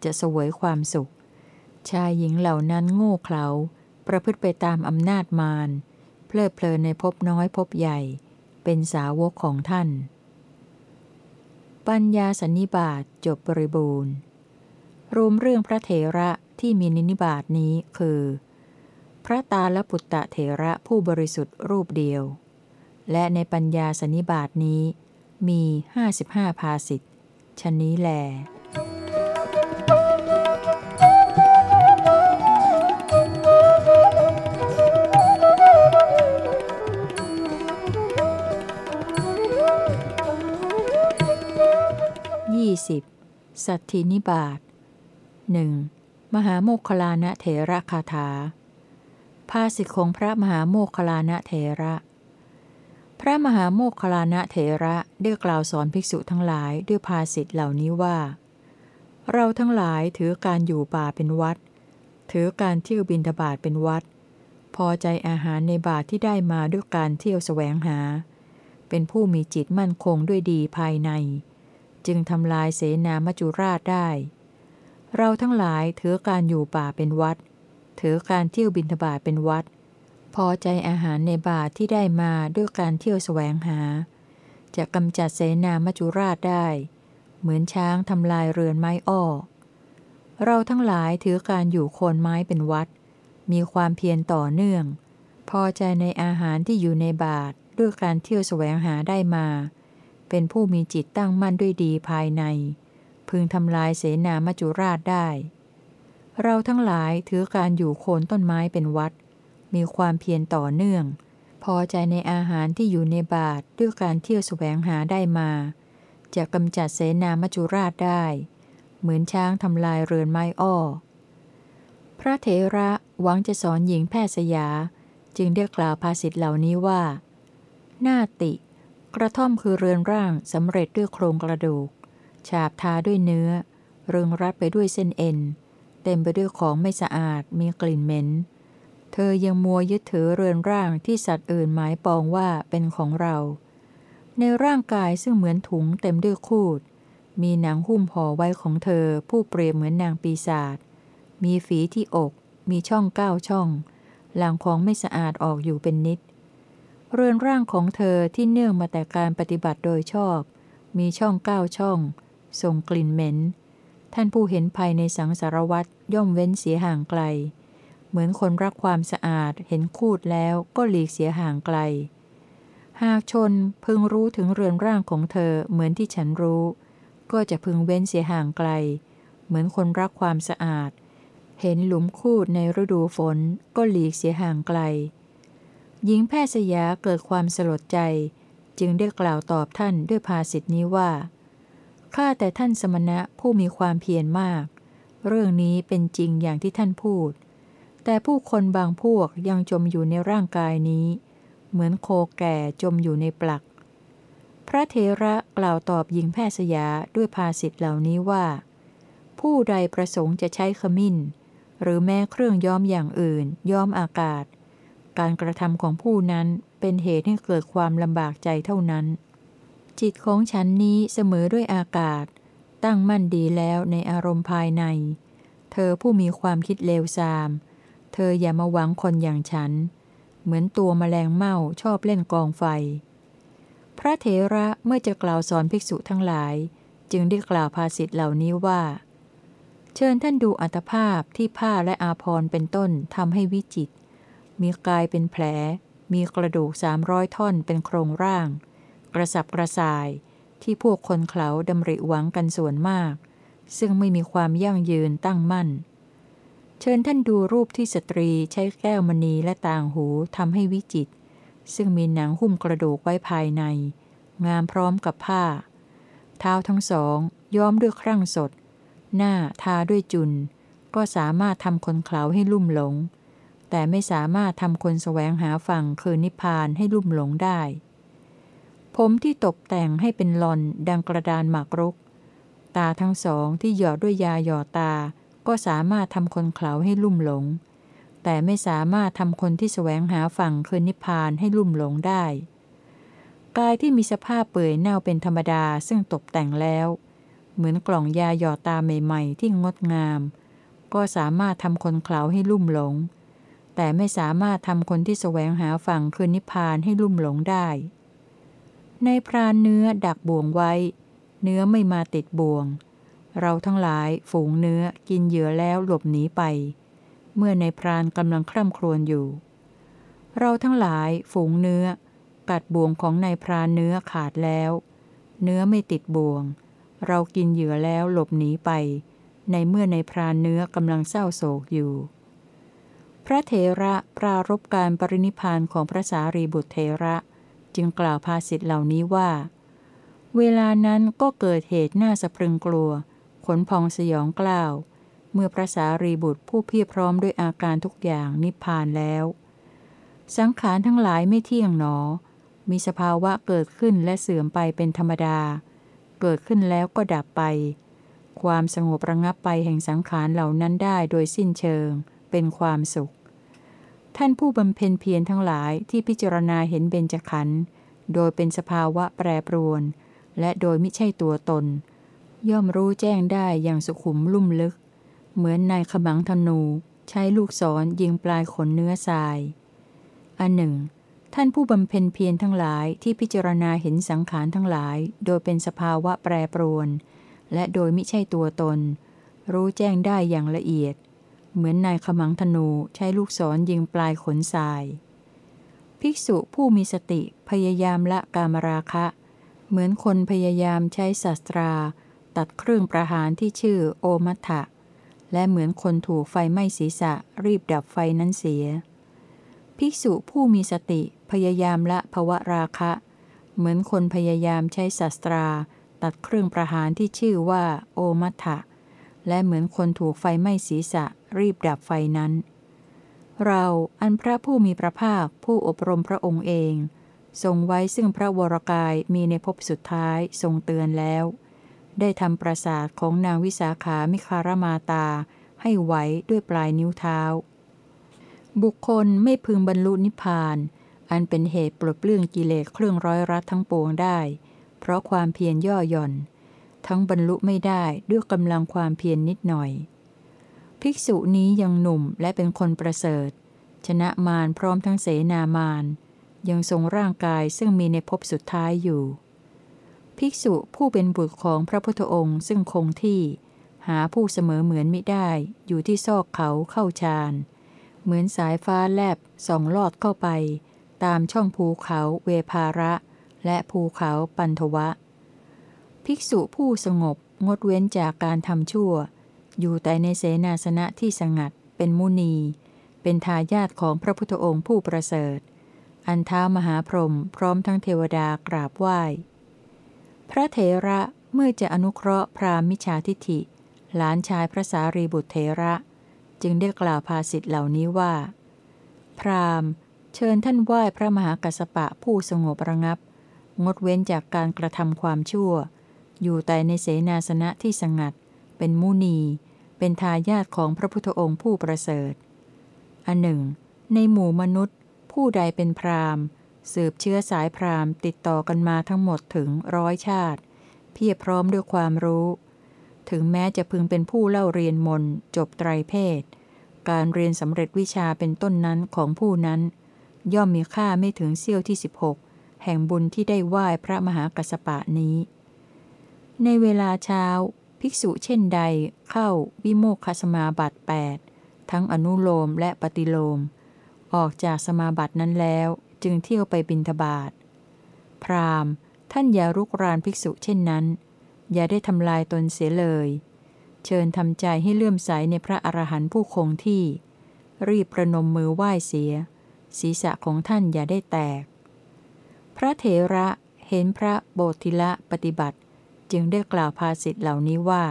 จะเสวยความสุข ชายหญิงเหล่านั้นโง่เขลาประพฤติไปตามอำนาจมารเพลิดเพลินในภพน้อยภพใหญ่ เป็นสาวกของท่าน ปัญญาสันนิบาตจบบริบูรณ์ รวมเรื่องพระเถระที่มีนินิบาตนี้คือ พระตาลปุตตะเถระผู้บริสุทธิ์รูปเดียว และในปัญญาสันนิบาตนี้มีห้าสิบห้าภาสิทธ์ชนนี้แหล 20สัตถินิบาตหนึ่งมหาโมคคลานะเถระคาถา ภาสิทธิของพระมหาโมคคลานะเถระ พระมหาโมคคลานะเถระได้กล่าวสอนภิกษุทั้งหลายด้วยภาสิทธิเหล่านี้ว่า เราทั้งหลายถือการอยู่ป่าเป็นวัด ถือการเที่ยวบินทบาทเป็นวัด พอใจอาหารในบาทที่ได้มาด้วยการเที่ยวแสวงหา เป็นผู้มีจิตมั่นคงด้วยดีภายใน จึงทำลายเสนามจุราชได้ เราทั้งหลายถือการอยู่ป่าเป็นวัด ถือการเที่ยวบินทบาทเป็นวัด พอใจอาหารในบาทที่ได้มาด้วยการเที่ยวแสวงหา จะกำจัดเสนามจุราชได้ เหมือนช้างทำลายเรือนไม้อ้อ เราทั้งหลายถือการอยู่โคนไม้เป็นวัด มีความเพียรต่อเนื่อง พอใจในอาหารที่อยู่ในบาทด้วยการเที่ยวแสวงหาได้มา เป็นผู้มีจิตตั้งมั่นด้วยดีภายใน พึงทำลายเสนามัจุราชได้ เราทั้งหลายถือการอยู่โคนต้นไม้เป็นวัด มีความเพียรต่อเนื่อง พอใจในอาหารที่อยู่ในบาทด้วยการเที่ยวแสวงหาได้มา จะกำจัดเสนามัจุราชได้ เหมือนช้างทำลายเรือนไม้อ้อ พระเถระหวังจะสอนหญิงแพทย์สยา จึงได้กล่าวภาษิตเหล่านี้ว่าหน้าติ กระท่อมคือเรือนร่างสำเร็จด้วยโครงกระดูก ฉาบทาด้วยเนื้อ เริงรัดไปด้วยเส้นเอ็น เต็มไปด้วยของไม่สะอาดมีกลิ่นเหม็น เธอยังมัวยึดถือเรือนร่างที่สัตว์อื่นหมายปองว่าเป็นของเรา ในร่างกายซึ่งเหมือนถุงเต็มด้วยคูด มีหนังหุ้มห่อไว้ของเธอผู้เปรียบเหมือนนางปีศาจ มีฝีที่อก มีช่องเก้าช่อง หลังของไม่สะอาดออกอยู่เป็นนิด เรือนร่างของเธอที่เนื่องมาแต่การปฏิบัติโดยชอบ มีช่องเก้าช่องส่งกลิ่นเหม็น ท่านผู้เห็นภัยในสังสารวัตรย่อมเว้นเสียห่างไกล เหมือนคนรักความสะอาดเห็นคูดแล้วก็หลีกเสียห่างไกล หากชนพึงรู้ถึงเรือนร่างของเธอเหมือนที่ฉันรู้ ก็จะพึงเว้นเสียห่างไกล เหมือนคนรักความสะอาด เห็นหลุมคูดในฤดูฝนก็หลีกเสียห่างไกล หญิงแพทย์สยาเกิดความสลดใจ จึงได้กล่าวตอบท่านด้วยภาษิตนี้ว่าข้าแต่ท่านสมณะผู้มีความเพียรมาก เรื่องนี้เป็นจริงอย่างที่ท่านพูด แต่ผู้คนบางพวกยังจมอยู่ในร่างกายนี้ เหมือนโคแก่จมอยู่ในปลัก พระเทระกล่าวตอบหญิงแพทย์สยาด้วยภาษิตเหล่านี้ว่า ผู้ใดประสงค์จะใช้ขมิ้น หรือแม้เครื่องย้อมอย่างอื่น ย้อมอากาศ การกระทำของผู้นั้นเป็นเหตุให้เกิดความลำบากใจเท่านั้น จิตของฉันนี้เสมอด้วยอากาศ ตั้งมั่นดีแล้วในอารมณ์ภายใน เธอผู้มีความคิดเลวทราม เธออย่ามาหวังคนอย่างฉัน เหมือนตัวมแมลงเม่าชอบเล่นกองไฟ พระเถระเมื่อจะกล่าวสอนภิกษุทั้งหลาย จึงได้กล่าวภาษิตเหล่านี้ว่า เชิญท่านดูอัตภาพที่ผ้าและอาภรณ์เป็นต้นทำให้วิจิต มีกายเป็นแผล มีกระดูกสามร้อยท่อนเป็นโครงร่าง กระสับกระส่ายที่พวกคนเขาดำริหวังกันส่วนมาก ซึ่งไม่มีความยั่งยืนตั้งมั่น เชิญท่านดูรูปที่สตรีใช้แก้วมณีและต่างหูทำให้วิจิต ซึ่งมีหนังหุ้มกระดูกไว้ภายใน งามพร้อมกับผ้า เท้าทั้งสองย้อมด้วยครั่งสด หน้าทาด้วยจุน ก็สามารถทำคนเขาให้ลุ่มหลง แต่ไม่สามารถทำคนแสวงหาฝั่งคือนิพพานให้ลุ่มหลงได้ ผมที่ตกแต่งให้เป็นลอนดังกระดานหมากรุก ตาทั้งสองที่หยอดด้วยยาหยอดตา ก็สามารถทำคนเขลาให้ลุ่มหลง แต่ไม่สามารถทำคนที่แสวงหาฝั่งคือนิพพานให้ลุ่มหลงได้ กายที่มีสภาพเปื่อยเน่าเป็นธรรมดาซึ่งตกแต่งแล้ว เหมือนกล่องยาหยอดตาใหม่ ๆ ที่งดงาม ก็สามารถทำคนเขลาให้ลุ่มหลง แต่ไม่สามารถทำคนที่แสวงหาฝั่งคือนิพพานให้ลุ่มหลงได้ ในพรานเนื้อดักบ่วงไว้ เนื้อไม่มาติดบ่วง เราทั้งหลายฝูงเนื้อกินเหยื่อแล้วหลบหนีไป เมื่อในพรานกำลังคร่ำครวญอยู่ เราทั้งหลายฝูงเนื้อ กัดบ่วงของนายพรานเนื้อขาดแล้ว เนื้อไม่ติดบ่วง เรากินเหยื่อแล้วหลบหนีไป ในเมื่อในพรานเนื้อกำลังเศร้าโศกอยู่ พระเถระปรารบการปรินิพานของพระสารีบุตรเถระ จึงกล่าวภาษิตเหล่านี้ว่า เวลานั้นก็เกิดเหตุน่าสะพรึงกลัว ขนพองสยองกล้าว เมื่อพระสารีบุตรผู้เพียรพร้อมด้วยอาการทุกอย่างนิพพานแล้ว สังขารทั้งหลายไม่เที่ยงหนอ มีสภาวะเกิดขึ้นและเสื่อมไปเป็นธรรมดา เกิดขึ้นแล้วก็ดับไป ความสงบระงับไปแห่งสังขารเหล่านั้นได้โดยสิ้นเชิง เป็นความสุข ท่านผู้บำเพ็ญเพียรทั้งหลายที่พิจารณาเห็นเบญจขันธ์โดยเป็นสภาวะแปรปรวน และโดยไม่ใช่ตัวตน ย่อมรู้แจ้งได้อย่างสุขุมลุ่มลึก เหมือนนายขมังธนู ใช้ลูกศรยิงปลายขนเนื้อทรายอันหนึ่ง ท่านผู้บำเพ็ญเพียรทั้งหลายที่พิจารณาเห็นสังขารทั้งหลาย โดยเป็นสภาวะแปรปรวน และโดยไม่ใช่ตัวตน รู้แจ้งได้อย่างละเอียด เหมือนนายขมังธนูใช้ลูกศรยิงปลายขนทราย ภิกษุผู้มีสติพยายามละกามราคะ เหมือนคนพยายามใช้ศัตรา ตัดเครื่องประหารที่ชื่อโอมัตถะและเหมือนคนถูกไฟไหม้ศีรษะรีบดับไฟนั้นเสีย ภิกษุผู้มีสติพยายามละภวราคะ เหมือนคนพยายามใช้ศัตรา ตัดเครื่องประหารที่ชื่อว่า โอมัตถะ และเหมือนคนถูกไฟไหม้ศีรษะ รีบดับไฟนั้น เราอันพระผู้มีพระภาคผู้อบรมพระองค์เอง ทรงไว้ซึ่งพระวรกายมีในภพสุดท้ายทรงเตือนแล้ว ได้ทำปราสาทของนางวิสาขามิคารมาตา ให้ไหวด้วยปลายนิ้วเท้า บุคคลไม่พึงบรรลุนิพพาน อันเป็นเหตุปลดเปลื้องกิเลสเครื่องร้อยรัดทั้งปวงได้ เพราะความเพียรย่อหย่อน ทั้งบรรลุไม่ได้ด้วยกำลังความเพียรนนิดหน่อย ภิกษุนี้ยังหนุ่มและเป็นคนประเสริฐ ชนะมารพร้อมทั้งเสนามาร ยังทรงร่างกายซึ่งมีในภพสุดท้ายอยู่ ภิกษุผู้เป็นบุตรของพระพุทธองค์ซึ่งคงที่ หาผู้เสมอเหมือนไมิได้ อยู่ที่ซอกเขาเข้าฌานเหมือนสายฟ้าแลบส่องลอดเข้าไป ตามช่องภูเขาเวภาระ และภูเขาปันทวะ ภิกษุผู้สงบงดเว้นจากการทำชั่ว อยู่แต่ในเสนาสนะที่สงัด เป็นมุนี เป็นทายาทของพระพุทธองค์ผู้ประเสริฐ อันท้ามหาพรหมพร้อมทั้งเทวดากราบไหว้ พระเถระเมื่อจะอนุเคราะห์พราหมณ์มิจฉาทิฐิ หลานชายพระสารีบุตรเถระ จึงได้กล่าวภาษิตเหล่านี้ว่า พราหมณ์ เชิญท่านไหว้พระมหากัสปะผู้สงบระงับ งดเว้นจากการกระทำความชั่ว อยู่แต่ในเสนาสนะที่สงัด เป็นมุนี เป็นทายาทของพระพุทธองค์ผู้ประเสริฐ อันหนึ่ง ในหมู่มนุษย์ ผู้ใดเป็นพราหมณ์ สืบเชื้อสายพราหมณ์ ติดต่อกันมาทั้งหมดถึงร้อยชาติ เพียบพร้อมด้วยความรู้ ถึงแม้จะพึงเป็นผู้เล่าเรียนมนจบไตรเพศ การเรียนสำเร็จวิชาเป็นต้นนั้นของผู้นั้น ย่อมมีค่าไม่ถึงเสี้ยวที่ 16 แห่งบุญที่ได้ไหว้พระมหากัสสปะนี้ ในเวลาเช้า ภิกษุเช่นใดเข้าวิโมกขสมาบัติ 8 ทั้งอนุโลมและปฏิโลม ออกจากสมาบัตินั้นแล้วจึงเที่ยวไปบินทบาทพราหมณ์ ท่านอย่ารุกรานภิกษุเช่นนั้น อย่าได้ทำลายตนเสียเลย เชิญทำใจให้เลื่อมใสในพระอรหันต์ผู้คงที่ รีบประนมมือไหว้เสีย ศีรษะของท่านอย่าได้แตก พระเถระเห็นพระโบธิละปฏิบัติ จึงได้กล่าวภาษิตเหล่านี้ว่า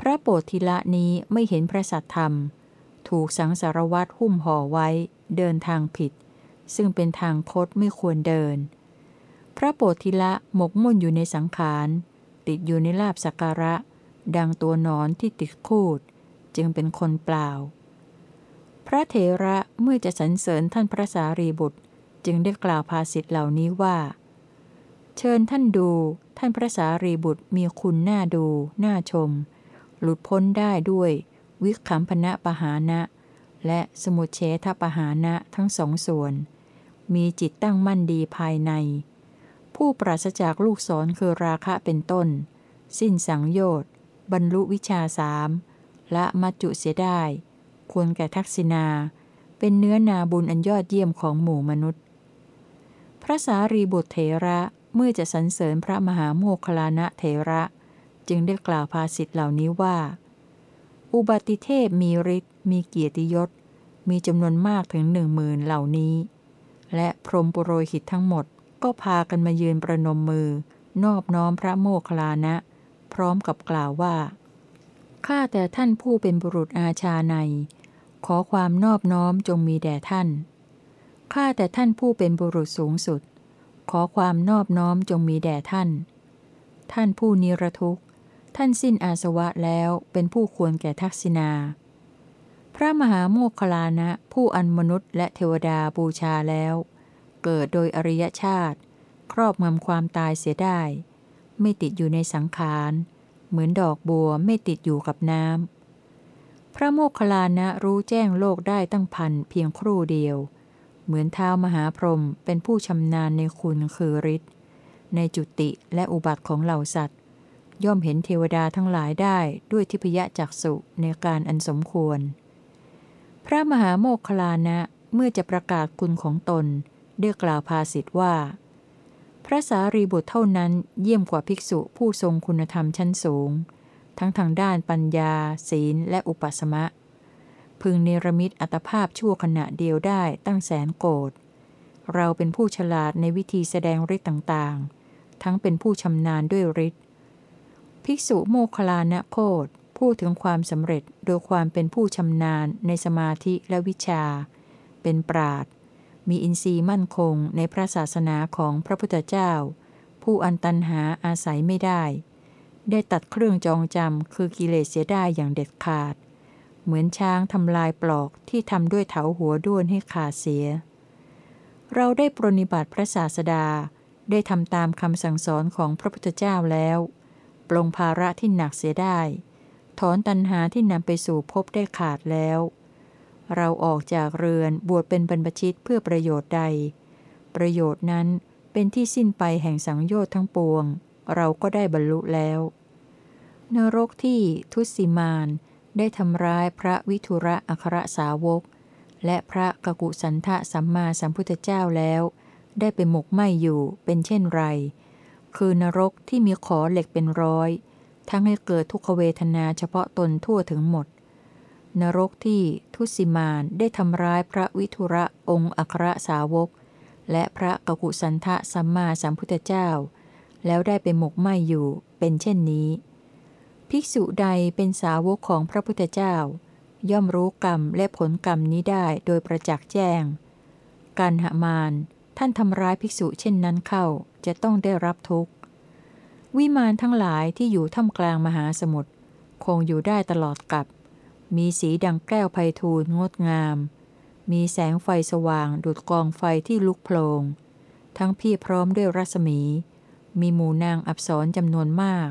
พระโบธิละนี้ไม่เห็นพระสัทธรรม ถูกสังสารวัตรหุ้มห่อไว้ เดินทางผิด ซึ่งเป็นทางคดไม่ควรเดิน พระโบธิละหมกมุ่นอยู่ในสังขารติดอยู่ในลาบสักการะ ดังตัวนอนที่ติดคูด จึงเป็นคนเปล่า พระเถระเมื่อจะสรรเสริญท่านพระสารีบุตร จึงได้กล่าวภาษิตเหล่านี้ว่า เชิญท่านดู ท่านพระสารีบุตรมีคุณน่าดูน่าชม หลุดพ้นได้ด้วย วิคัมพนะปหานะ และสมุเฉทปหานะทั้งสองส่วน มีจิตตั้งมั่นดีภายใน ผู้ปราศจากลูกศรคือราคะเป็นต้น สิ้นสังโยชน์บรรลุวิชาสามละมัจจุเสียได้ ควรแก่ทักษิณาเป็นเนื้อนาบุญอันยอดเยี่ยมของหมู่มนุษย์ พระสารีบุตรเถระ เมื่อจะสรรเสริญพระมหาโมคคลานะเถระ จึงได้กล่าวภาษิตเหล่านี้ว่า อุบัติเทพมีฤทธิ์มีเกียรติยศ มีจำนวนมากถึงหนึ่งหมื่นเหล่านี้ และพรหมปุโรหิตทั้งหมดก็พากันมายืนประนมมือ นอบน้อมพระโมคคลานะ พร้อมกับกล่าวว่าข้าแต่ท่านผู้เป็นบุรุษอาชาใน ขอความนอบน้อมจงมีแด่ท่านข้าแต่ท่านผู้เป็นบุรุษสูงสุด ขอความนอบน้อมจงมีแด่ท่าน ท่านผู้นิรทุกข์ ท่านสิ้นอาสวะแล้วเป็นผู้ควรแก่ทักษิณา พระมหาโมคคลานะผู้อันมนุษย์และเทวดาบูชาแล้ว เกิดโดยอริยชาติ ครอบงำความตายเสียได้ ไม่ติดอยู่ในสังขาร เหมือนดอกบัวไม่ติดอยู่กับน้ำพระโมคคัลลานะรู้แจ้งโลกได้ตั้งพันเพียงครู่เดียว เหมือนเท้ามหาพรหมเป็นผู้ชำนาญในคุณคือฤทธิ์ในจุติและอุบัติของเหล่าสัตว์ ย่อมเห็นเทวดาทั้งหลายได้ด้วยทิพยจักษุในการอันสมควร พระมหาโมคคลลานะเมื่อจะประกาศคุณของตนได้กล่าวภาษิตว่า พระสารีบุตรเท่านั้นเยี่ยมกว่าภิกษุผู้ทรงคุณธรรมชั้นสูง ทั้งทางด้านปัญญา ศีล และอุปสมะ พึงเนรมิตอัตภาพชั่วขณะเดียวได้ตั้งแสนโกดเราเป็นผู้ฉลาดในวิธีแสดงฤทธิ์ต่างๆ ทั้งเป็นผู้ชำนาญด้วยฤทธิ์ ภิกษุโมคคลานะโคดพูดถึงความสำเร็จโดยความเป็นผู้ชำนาญในสมาธิและวิชา เป็นปราดมีอินทรีย์มั่นคงในพระศาสนาของพระพุทธเจ้า ผู้อันตันหาอาศัยไม่ได้ ได้ตัดเครื่องจองจำคือกิเลสเสียได้อย่างเด็ดขาด เหมือนช้างทำลายปลอกที่ทำด้วยเถาหัวด้วนให้ขาดเสีย เราได้ปรนิบัติพระศาสดาได้ทำตามคำสั่งสอนของพระพุทธเจ้าแล้ว ปลงภาระที่หนักเสียได้ ถอนตัณหาที่นำไปสู่ภพได้ขาดแล้ว เราออกจากเรือนบวชเป็นบรรพชิตเพื่อประโยชน์ใด ประโยชน์นั้นเป็นที่สิ้นไปแห่งสังโยชน์ทั้งปวง เราก็ได้บรรลุแล้ว นรกที่ทุสิมาน ได้ทำร้ายพระวิทุระอัครสาวก และพระกกุสันทะสัมมาสัมพุทธเจ้าแล้ว ได้ไปหมกไหมอยู่เป็นเช่นไร คือนรกที่มีขอเหล็กเป็นร้อย ทั้งให้เกิดทุกขเวทนาเฉพาะตนทั่วถึงหมด นรกที่ทุสิมานได้ทำร้ายพระวิทุระองค์อัครสาวก และพระกกุสันทะสัมมาสัมพุทธเจ้า แล้วได้ไปหมกไหมอยู่เป็นเช่นนี้ ภิกษุใดเป็นสาวกของพระพุทธเจ้า ย่อมรู้กรรมและผลกรรมนี้ได้โดยประจักษ์แจ้ง การหามานท่านทำร้ายภิกษุเช่นนั้นเข้าจะต้องได้รับทุกข์ วิมานทั้งหลายที่อยู่ท่ามกลางมหาสมุทรคงอยู่ได้ตลอดกับ มีสีดังแก้วไพฑูรย์งดงาม มีแสงไฟสว่างดุดกองไฟที่ลุกโพลง ทั้งพี่พร้อมด้วยรัศมี มีหมู่นางอับสรจำนวนมาก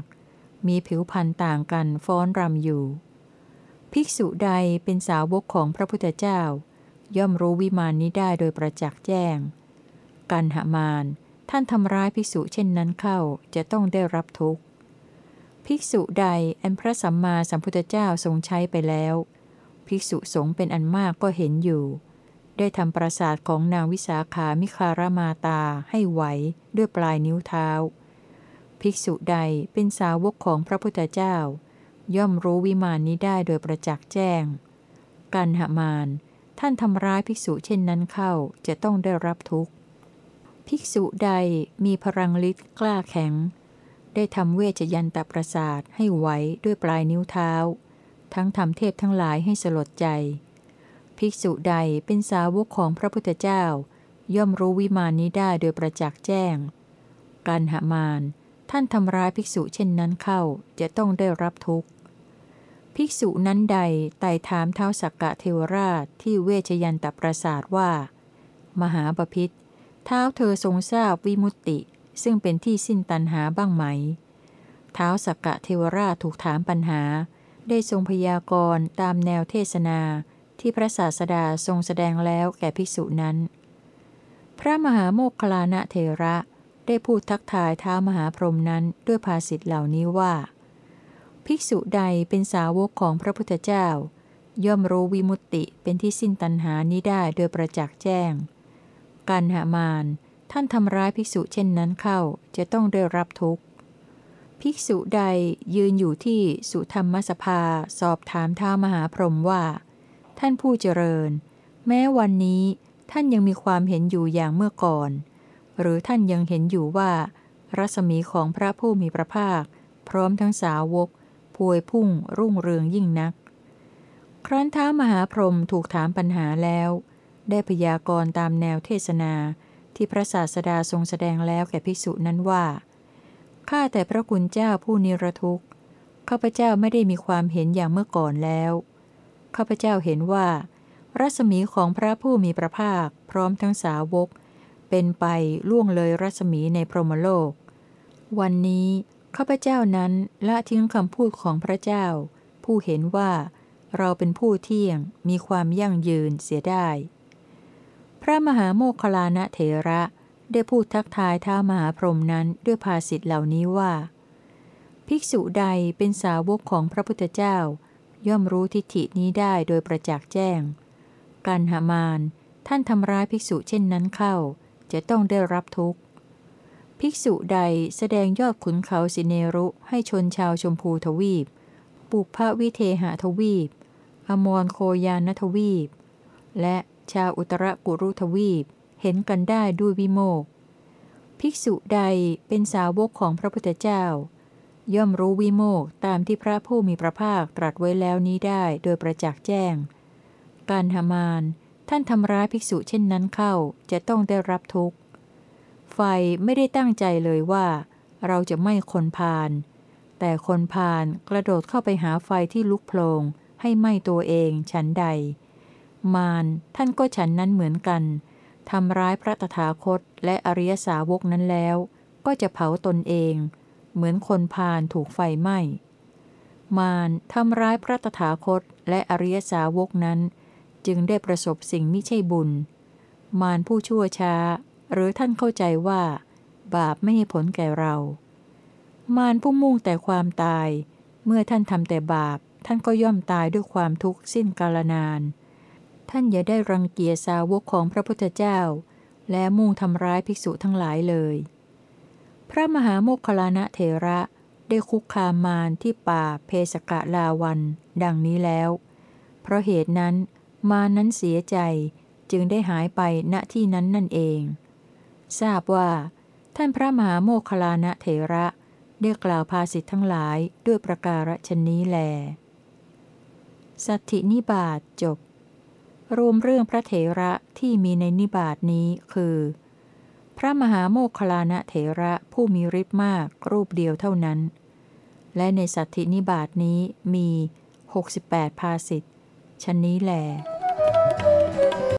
มีผิวพรรณต่างกันฟ้อนรำอยู่ ภิกษุใดเป็นสาวกของพระพุทธเจ้า ย่อมรู้วิมานนี้ได้โดยประจักษ์แจ้ง กันหามาน ท่านทำร้ายภิกษุเช่นนั้นเข้าจะต้องได้รับทุกข์ ภิกษุใดอันพระสัมมาสัมพุทธเจ้าทรงใช้ไปแล้ว ภิกษุสงฆ์เป็นอันมากก็เห็นอยู่ ได้ทำปราสาทของนางวิสาขามิคารมาตาให้ไหวด้วยปลายนิ้วเท้า ภิกษุใดเป็นสาวกของพระพุทธเจ้า ย่อมรู้วิมานนี้ได้โดยประจักษ์แจ้ง กันหมาน ท่านทำร้ายภิกษุเช่นนั้นเข้าจะต้องได้รับทุกข์ ภิกษุใดมีพลังฤทธิ์กล้าแข็ง ได้ทำเวชยันตประสาทให้ไหวด้วยปลายนิ้วเท้า ทั้งทำเทพทั้งหลายให้สลดใจ ภิกษุใดเป็นสาวกของพระพุทธเจ้า ย่อมรู้วิมานนี้ได้โดยประจักษ์แจ้ง กันหมาน ท่านทำร้ายภิกษุเช่นนั้นเข้าจะต้องได้รับทุกข์ ภิกษุนั้นใดไต่ถามเท้าสักกะเทวราชที่เวชยันตประสาทว่า มหาปพิธเท้าเธอทรงทราบวิมุตติ ซึ่งเป็นที่สิ้นตันหาบ้างไหม เท้าสักกะเทวราชถูกถามปัญหา ได้ทรงพยากรณ์ตามแนวเทศนาที่พระศาสดาทรงแสดงแล้วแก่ภิกษุนั้น พระมหาโมคคลานะเทระ ได้พูดทักทายเท้ามหาพรหมนั้นด้วยภาษิตเหล่านี้ว่า ภิกษุใดเป็นสาวกของพระพุทธเจ้า ย่อมรู้วิมุตติเป็นที่สิ้นตัณหานี้ได้โดยประจักษ์แจ้งกันหามานท่านทำร้ายภิกษุเช่นนั้นเข้าจะต้องได้รับทุกข์ ภิกษุใดยืนอยู่ที่สุธรรมสภาสอบถามท้ามหาพรหมว่า ท่านผู้เจริญ แม้วันนี้ท่านยังมีความเห็นอยู่อย่างเมื่อก่อน หรือท่านยังเห็นอยู่ว่า รัศมีของพระผู้มีพระภาค พร้อมทั้งสาวกพวยพุ่งรุ่งเรืองยิ่งนัก ครั้นท้ามหาพรหมถูกถามปัญหาแล้ว ได้พยากรณ์ตามแนวเทศนาที่พระศาสดาทรงแสดงแล้วแก่ภิกษุนั้นว่า ข้าแต่พระคุณเจ้าผู้นิรทุกข์ ข้าพเจ้าไม่ได้มีความเห็นอย่างเมื่อก่อนแล้ว ข้าพเจ้าเห็นว่า รัศมีของพระผู้มีพระภาค พร้อมทั้งสาวก เป็นไปล่วงเลยรัศมีในพรหมโลก วันนี้ข้าพเจ้านั้นละทิ้งคำพูดของพระเจ้า ผู้เห็นว่าเราเป็นผู้เที่ยงมีความยั่งยืนเสียได้ พระมหาโมคลานะเถระได้พูดทักทายท้ามหาพรหมนั้นด้วยภาษิตเหล่านี้ว่า ภิกษุใดเป็นสาวกของพระพุทธเจ้า ย่อมรู้ทิฏฐินี้ได้โดยประจักษ์แจ้ง กันหามานท่านทำร้ายภิกษุเช่นนั้นเข้า จะต้องได้รับทุกข์ ภิกษุใดแสดงยอดขุนเขาสิเนรุให้ชนชาวชมพูทวีป ปุพพวิเทหทวีป อมรโคยานทวีป และชาวอุตรกุรุทวีปเห็นกันได้ด้วยวิโมก ภิกษุใดเป็นสาวกของพระพุทธเจ้า ย่อมรู้วิโมกตามที่พระผู้มีพระภาคตรัสไว้แล้วนี้ได้โดยประจักษ์แจ้ง การหามาน ท่านทำร้ายภิกษุเช่นนั้นเข้าจะต้องได้รับทุกข์ ไฟไม่ได้ตั้งใจเลยว่า เราจะไม่คนพาลแต่คนพาลกระโดดเข้าไปหาไฟที่ลุกโพลงให้ไหม้ตัวเองฉันใด มารท่านก็ฉันนั้นเหมือนกันทำร้ายพระตถาคตและอริยสาวกนั้นแล้ว ก็จะเผาตนเอง เหมือนคนพาลถูกไฟไหม้ มารทำร้ายพระตถาคตและอริยสาวกนั้น จึงได้ประสบสิ่งมิใช่บุญ มารผู้ชั่วช้า หรือท่านเข้าใจว่า บาปไม่ให้ผลแก่เรา มารผู้มุ่งแต่ความตาย เมื่อท่านทำแต่บาป ท่านก็ย่อมตายด้วยความทุกข์สิ้นกาลนาน ท่านอย่าได้รังเกียจสาวกของพระพุทธเจ้า และมุ่งทำร้ายภิกษุทั้งหลายเลย พระมหาโมคคลานะเถระได้คุกคามมารที่ป่าเพสกะลาวัน ดังนี้แล้ว เพราะเหตุนั้น มานั้นเสียใจจึงได้หายไปณที่นั้นนั่นเอง ทราบว่า ท่านพระมหาโมคคลานะเถระได้กล่าวภาสิทธ์ทั้งหลายด้วยประการฉนี้แล สัตถินิบาตจบ รวมเรื่องพระเถระที่มีในนิบาตนี้คือ พระมหาโมคคลานะเถระผู้มีฤทธิ์มากรูปเดียวเท่านั้น และในสัตถินิบาตนี้มี 68 ภาสิทธ์ ชนนี้แหล